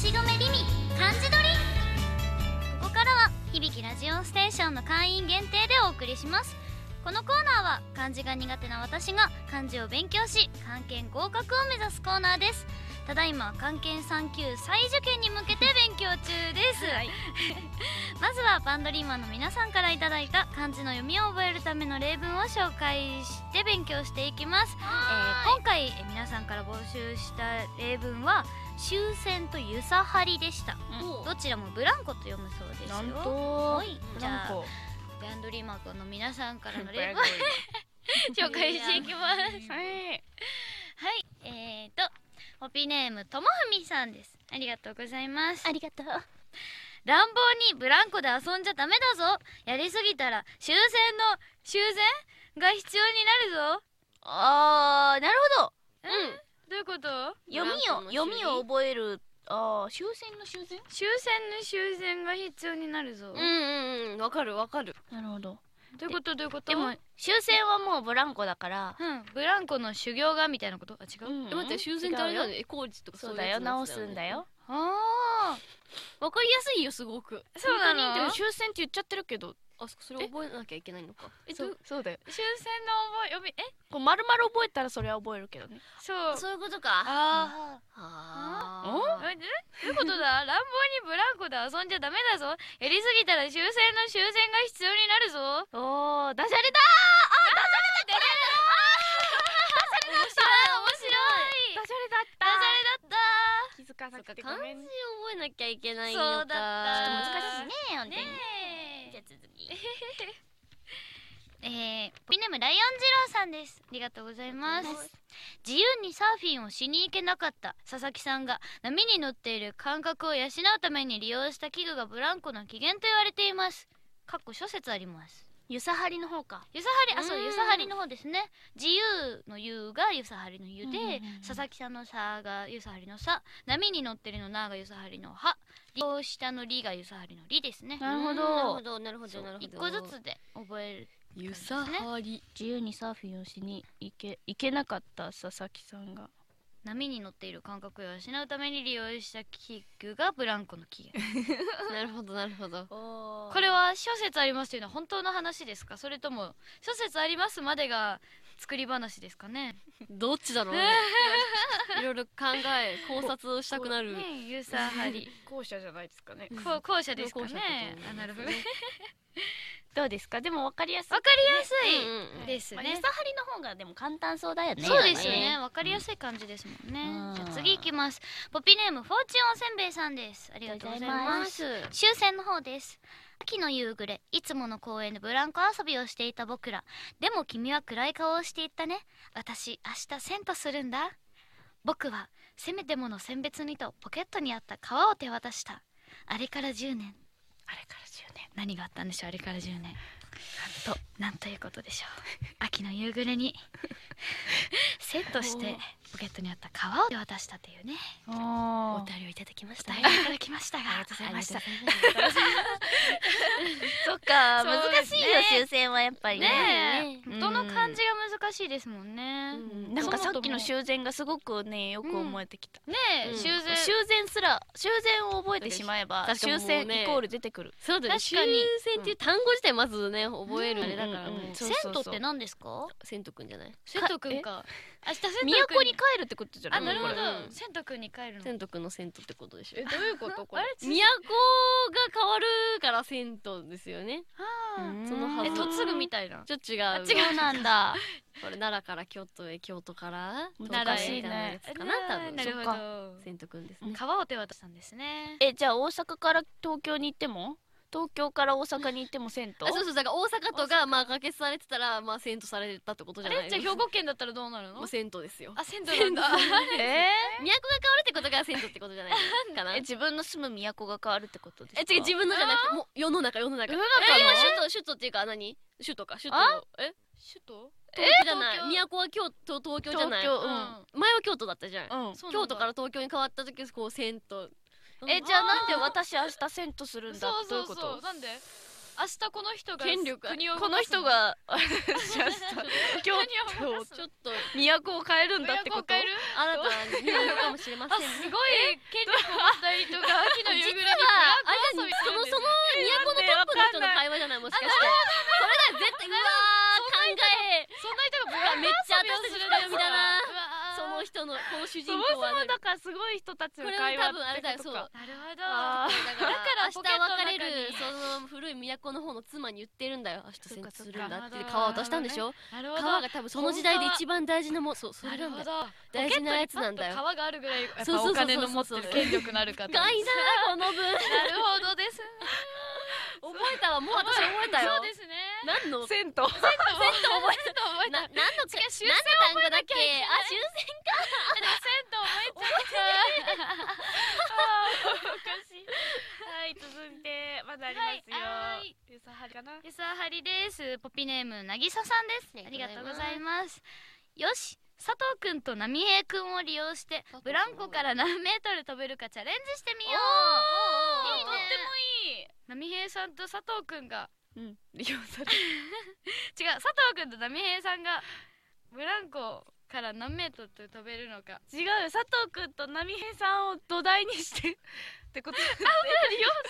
しごめりみ漢字取り。ここからは響きラジオステーションの会員限定でお送りします。このコーナーは漢字が苦手な私が漢字を勉強し漢検合格を目指すコーナーです。ただいま漢検3級再受験に向けて勉強中です、まずはバンドリーマンの皆さんからいただいた漢字の読みを覚えるための例文を紹介して勉強していきます、えー今回えー皆さんから募集した例文は終戦とゆさはりでした。おどちらもブランコと読むそうですよ。なんと。はい。じゃあバンドリーマンの皆さんからの例文 紹介していきます。はい。はい、えーと、ホピネームともふみさんです。ありがとうございます。ありがとう。乱暴にブランコで遊んじゃダメだぞ。やりすぎたら終戦の終戦が必要になるぞ。あーなるほど。どういうこと？読みを読みを覚える。あー終戦の終戦終戦の終戦が必要になるぞ。うんうんうん。わかるわかる。なるほどどういうこと？どういうこと？でも終戦はもうブランコだからうん、ブランコの修行がみたいなことあ、違う、うん。え待って修繕ってあれだよね？違うエコージとかそうだよ。直すんだよ。あわかりやすいよすごく。あ、そうな本当に？でのも終戦って言っちゃってるけど。あそれ覚えなきゃいけないのか。えどう？そうだよ。終戦の覚え、読み、え？こう丸々覚えたらそれは覚えるけどね。そう。そういうことか。あああ。え、どういうことだ？乱暴にブランコで遊んじゃダメだぞ。やりすぎたら終戦の終戦が必要になるぞ。おーダジャレだ面白い。ダジャレだったダジャレだった。気づか漢字覚えなきゃいけないのか。そうだった難しいねねじゃあ続き え。えー、ピネムライオン二郎さんです。ありがとうございます。自由にサーフィンをしに行けなかった佐々木さんが波に乗っている感覚を養うために利用した器具がブランコの起源と言われています。かっこ諸説あります。ゆさはりの方か。ゆさはりあそううん。ゆさはりの方ですね。自由のゆがゆさはりのゆで、佐々木さんのさがゆさはりのさ。波に乗ってるのながゆさはりのは利用下のりがゆさはりのりですね。なるほうん。なるほどどなるほどなるほど。一個ずつで覚えるゆさはり。自由にサーフィンをしに行け行けなかった佐々木さんが。波に乗っている感覚を養うために利用した器具がブランコの起源なるほどなるほど。ここれは諸説ありますというのは本当の話ですか？それとも諸説ありますまでが作り話ですかね。どっちだろうね。いろいろ考え考察をしたくなる。ねゆさはり。後者じゃないですかね。後者ですかねあなるほど。ね どうですか？でも分かりやすい。わかりやすい、うんうんうん。ですね。まあゆさはりの方がでも簡単そうだよね。そうですよね。わかりやすい感じですもんね、うん。じゃあ次いきます。ポピネームフォーチュンおせんべいさんです。ありがとうございます。終戦の方です秋の夕暮れいつもの公園でブランコ遊びをしていた僕ら。でも君は暗い顔をしていったね。私明日遷都するんだ。僕はせめてもの選別にとポケットにあった革を手渡した。あれから10年。あれから10年。何があったんでしょうあれから10年。なんと。なんということでしょう。秋の夕暮れにセットしてポケットにあった革を手渡したというねおお便りをいただきました。お便りいただきましたが。ありがとうございました そっか難しいよですね終戦はやっぱりね。ねえ。うん。どの漢字が難しいですもんね、うん。なんかさっきの修繕がすごくねよく思えてきた、ねえ、うん。修繕。修繕すら修繕を覚えてしまえば確かに終戦もうねイコール出てくる。そうだね。確かに。終戦っていう単語自体まずね覚えるあれだから銭湯って何ですか？千とくんじゃない？銭湯くんか明日都に帰るってことじゃない？あなるほど。これ。うん。銭湯くんに帰るの。千とくんの銭湯ってことでしょ。えどういうこと？こあれれ都が変わるから銭湯ですよね。あー。そのはず。え嫁ぐみたいな。ちょっと違う。あ違う。なんだ。これ奈良から京都へ京都から？難しいね東海へみたいなやつかな多分。なるほど。千とくんですね。うん川を手渡したんですね。えじゃあ大阪から東京に行っても？東京から大阪に行っても銭湯？あそうそうだから大阪都がまあ可決されてたらまあ銭湯されたってことじあゃないれ？じゃあ兵庫県だったらどうなるの？銭湯ですよ。あ銭湯なんだ。え都が変わるってことが銭湯ってことじゃないかなーえ自分の住む都が変わるってことですか？え違う自分のじゃなくてもう世の中世の中。世の？中今首都首都っていうか何？首都か。首都。あ？え？首都？東京じゃない。東京？都は京都東京じゃない。うん。前は京都だったじゃん。うん。京都から東京に変わった時こう銭湯えじゃあなんで私明日銭湯するんだ？そうそうどういうこと？そうなんで？明日この人が権力。この人が京国をちょっと都を変えるんだってこと？都を変える？新たなニューヨークかもしれませあんね。すごい権力を持った人が秋の夕暮れにブラッそのその都のトップの人の会話じゃない？もしかして。それだ絶対。うわー考え。そんな人がブラックめっちゃ後出し読みだなその人の この主人そもそもだからすごい人たちの会話多分あれだよそう。ってことかなるほど。だから明日別れるに。その古い都の方の妻に言ってるんだよ。明日戦するんだって。川渡したんでしょ？川が多分その時代で一番大事なもんそうそなれなんだ大事なやつなんだよ。川があるぐらいやっぱお金の持ってる権力のある方。ガイだなこの分 なるほどです。覚えたわ。もう私覚えたよ。そうですね何の？銭湯。覚えた覚えた。な何のか？違う終何の単語だっけ覚えなきゃいけあ終戦でも銭湯覚えちゃったおかしい。はい続いてまだありますよ。はいゆさはりかな？ゆさはりです。ポピネームなぎささんです。あありがとうございます。よし佐藤くんと波平くんを利用してブランコから何メートル飛べるかチャレンジしてみよう。いいね。とってもいい。波平さんと佐藤くんがうん。利用され 違う佐藤くんと波平さんがブランコから何メートル飛べるのか。違うよ佐藤くんと波平さんを土台にして ってこと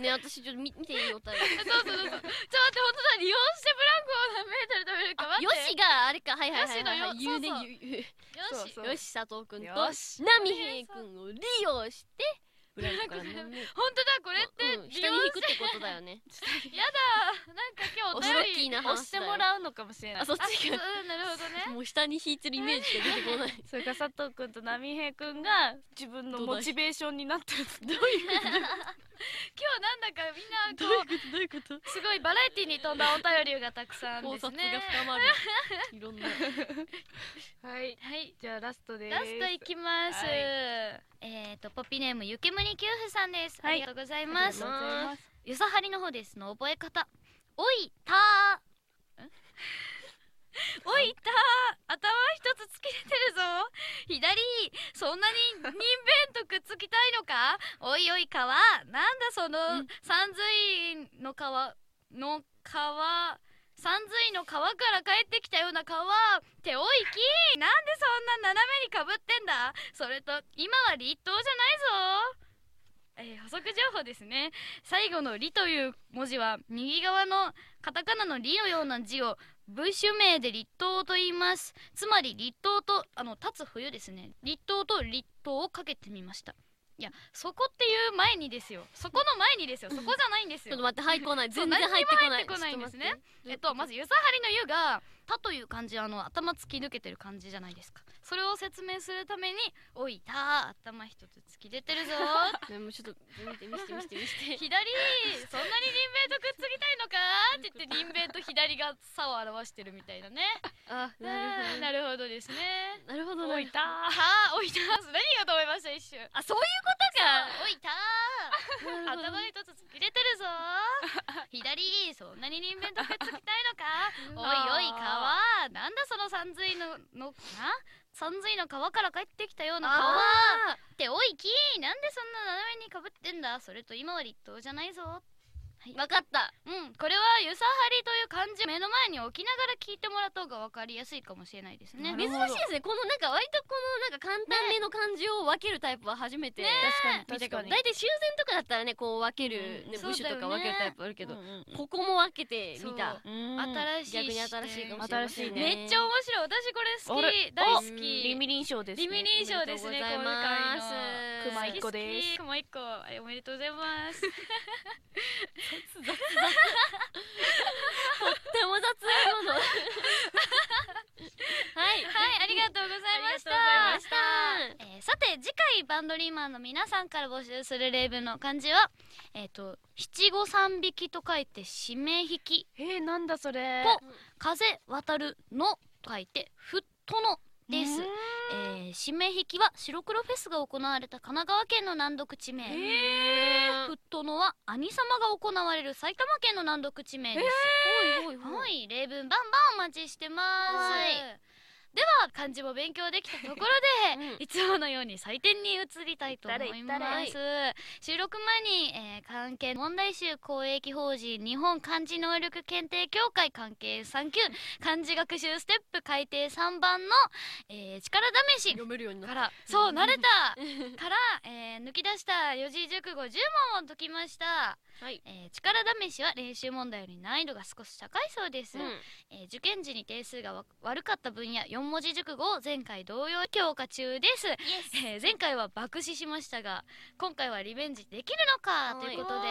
ね。私ちょっと見見ていいお便り。そうそうそうそう。ちょっと待って本当だ利用してブランコを何メートル飛べるか待って。よしがあれか。はいはいはいはいはい。よしのよ言うねそうそう。言う言う。そうそうよし佐藤くんとよし。波平くんを利用してブランコから本当だこれってうん下に引くってことだよね。やだなんか今日お便り押してもらうのかもしれない。あそっあちがうんなるほどね。もう下に引いてるイメージしか出てこない。それから佐藤くんと波平くんが自分のモチベーションになってるどういう なんだかみんなどこういうこと？どういうこと？うすごいバラエティに富んだお便りがたくさん考ですね。察が深まる。いろんな。はい。はい。じゃあラストです。ラストいきます、はい。えっ、とポピネームゆけむにきゅうふさんです、はい。ありがとうございます。ありがとうございます。ゆさはりの方です。の覚え方。おいたー。ん おいた。ー頭一つ突き出てるぞ。左そんなに人弁とくっつきたいのか？おいおい川。なんだその三髄の川？の川？三髄の川から帰ってきたような川？っておいきなんでそんな斜めにかぶってんだ？それと今は立冬じゃないぞ。えー補足情報ですね。最後の「り」という文字は右側のカタカナの「り」のような字を部首名で立冬と言います。つまり立冬とあの立つ冬ですね。立冬と立冬をかけてみました。いやそこっていう前にですよ。そこの前にですよ。そこじゃないんですよ。ちょっと待って入ってこない。全然入ってこない。ですね。えっとまずゆさはりの「ゆ」が「た」という漢字あの頭突き抜けてる感じじゃないですかそれを説明するために「おいた」頭一つ突き出てるぞ ねもうちょっと見て見せて見せて見せて。左そんなに人弁とくっつきたいのかって言って人弁と左が差を表してるみたいなね。あなるなるほどですね。なるほど。おいたはあおいた何がと思いました一瞬？あそういうことか。おいた頭一つ突き出てるぞ 左そんなに人弁とくっつきたいのか？おいおい川なんだその三髄ののな？三髄の川から帰ってきたような川あっておいきなんでそんな斜めにかぶってんだ。それと今は立冬じゃないぞーわかった。うん。これはゆさはりという漢字を目の前に置きながら聞いてもらった方が分かりやすいかもしれないですね。な珍しいですね。このなんか割とこのなんか簡単めの漢字を分けるタイプは初めて。確かに見たかも確かに。大体修繕とかだったらねこう分ける、うん。ね、部首とか分けるタイプあるけど、うんうんここも分けてみた新しい逆に新しいかもしれませんね。新しいめっちゃ面白い。私これ好き。大好おきリミリン賞ですね。リミリン賞ですねおめでとうございます。熊一個です。熊一個。はいおめでとうございます とっても雑なもの。はい。はいありがとうございました。えーさて次回バンドリーマンの皆さんから募集する例文の漢字はえっ、と七五三匹と書いて締め引き。えー、なんだそれ。ぽ風渡るのと書いてふっとのです。うんえー、締め引きは白黒フェスが行われた神奈川県の難読地名。えフットのは兄様が行われる埼玉県の難読地名です、はい例文バンバンお待ちしてます。はいでは漢字も勉強できたところで、うん。いつものように採点に移りたいと思いま誰す収録前に、えー関係問題集公益法人日本漢字能力検定協会関係3級漢字学習ステップ改定3番の、えー力試し読めるようになった。からそう慣れたから、えー抜き出した四字熟語10問を解きました、はい。えー力試しは練習問題より難易度が少し高いそうです、うん。えー受験時に点数がわ悪かった分野4文字熟語を前回同様強化中です、えー前回は爆死しましたが今回はリベンジできるのか？はい。ということで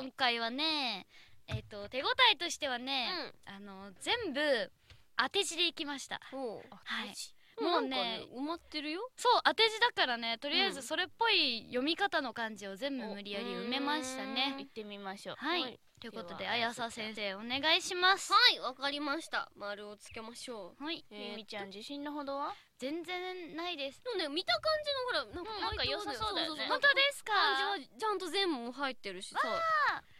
今回はねえっ、と手応えとしてはね、あの全部当て字でいきました。はい。もうねね埋まってるよ。そう当て字だからねとりあえうん。ずそれっぽい読み方の漢字を全部無理やり埋めましたね。行ってみましょう。はい、はいということでではあやさ先生お願いします。はいわかりました。丸をつけましょう。はいえーみみちゃん自信のほどは？全然ないです。でもね見た感じのほらなんかうん良さそうだよね。本当ですか？漢字はちゃんと全部入ってるしさ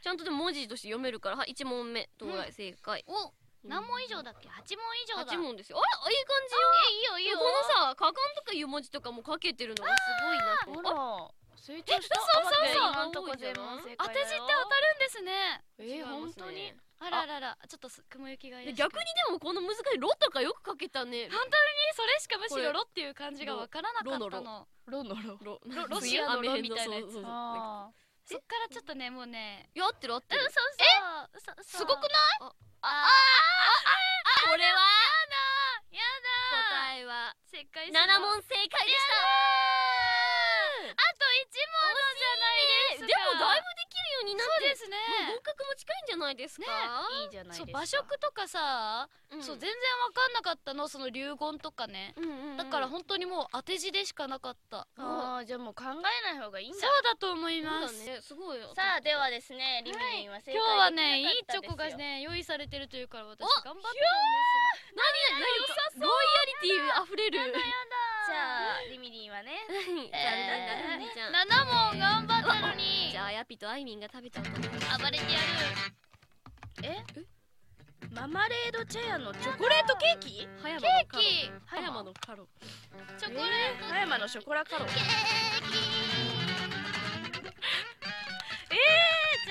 ちゃんとでも文字として読めるからはい1問目どうだい正解？お何問以上だっけ？八問以上だ。8問ですよ。あれいい感じよ。えいいよいいよ。このさ「かかん」とかいう文字とかも書けてるのがすごいなと。思ほってら成長した？そうそうそう今んとこ全問正解だよ。当て字って当たるんですね。えー、本当に。あららら。ちょっとす雲行きがいいで逆にでもこの難しい「ロ」とかよく書けたね。本当にそれしかむしろロっていう漢字がわからなかったの。ロのロ。のロロロロシアのロみたいなやつ。そうそうそう。あそっからちょっとねもうね。いや合ってる合ってる。うんそうそう。嘘嘘すごくない？ああこれは？やだ答えは。正解7問正解でしあと1問じゃないでもだいぶでになってそうですね。合格も近いんじゃないですか？ーいいじゃないそうですか。和食とかさ、うん。そう全然わかんなかったの？その流言とかね、うんうんうん。だから本当にもう当て字でしかなかった、あーじゃあもう考えない方がいいんそうだだと思いそうだます、ねすごいよ。さあではですねリミリンは正解今日はねいいチョコがね用意されてるというから私お頑張って何何かロイヤリティ溢れる。じゃあリミリンはね。えじゃあー、7問頑張ったのに。じゃあヤピとアイミンが食べちゃうと暴れてやる。え？ママレード茶屋のチョコレートケーキ？ケのカローキ。葉山のカロ。チョコレート葉山のショコラカロ。ケーキ。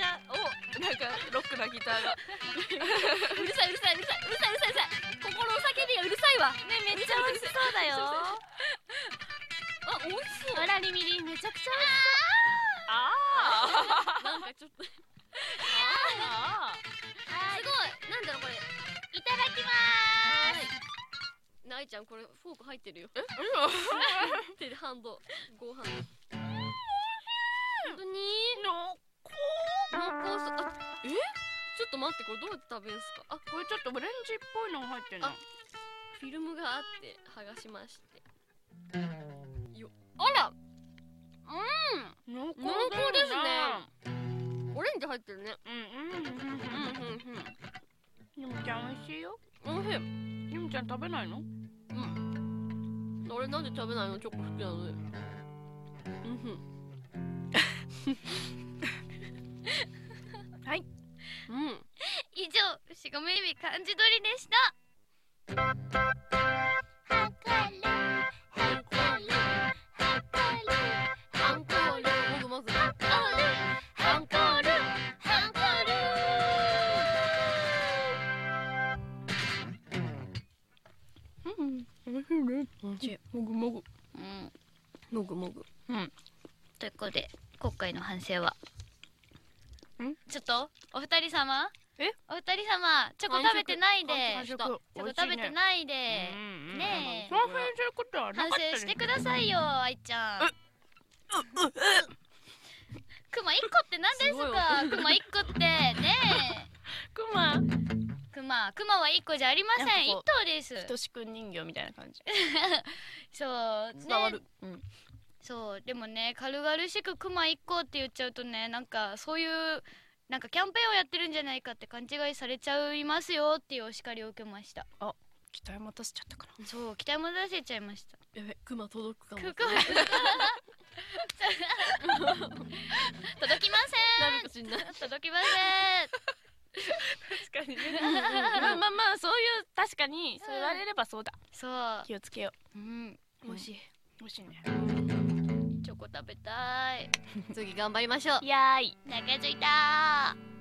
じゃあおなんかロックなギターが。うるさいうるさいうるさいうるさいうるさい。うるさい。心の叫びがうるさいわ。ねめっちゃ美味しそうだよ。あ美味しそう。あらリミリンめちゃくちゃ美味しそうあなんかちょっとすあごいなんだろうこれいただきまはいないちゃんこれフォーク入ってるよえ手でハンドご飯本当にの濃厚そうあえちょっと待ってこれどうやって食べるんすかあこれちょっとオレンジっぽいのが入ってるのフィルムがあって剥がしましてよあら濃厚濃厚入ってるね。うん。うん。うん。うん。うん。うんゆみちゃん美味しいよ。うんおいしい。ゆみちゃん食べないの？俺なんで食べないの？チョコ好きなのに。うん。ふ んはい。うん。す以上牛込ゆみ漢字取りでしたもぐもぐ。ということで今回の反省は？ん？ちょっとお二人様？え？お二人様チョコ食べてないで。チョコ食べてないで。ねえ。そういうことはな反省してくださいよ愛ちゃん。クマ一個って何ですか？クマ一個って。ねくまえ。クマクマは一個じゃありません。一頭です。ひとしくん人形みたいな感じ。そう。ね伝わる。うんそうでもね軽々しく熊一1個って言っちゃうとねなんかそういうなんかキャンペーンをやってるんじゃないかって勘違いされちゃいますよっていうお叱りを受けました。あ期待持たせちゃったかな。そう期待持たせちゃいました。やべ熊届くかも。届きません。届きません。確かにね、まあまあまあそういう確かにそう言われればそうだ、そう。気をつけよう。うん。もしもしね。ョコ食べたい。次頑張りましょう。やーい。中着いたー。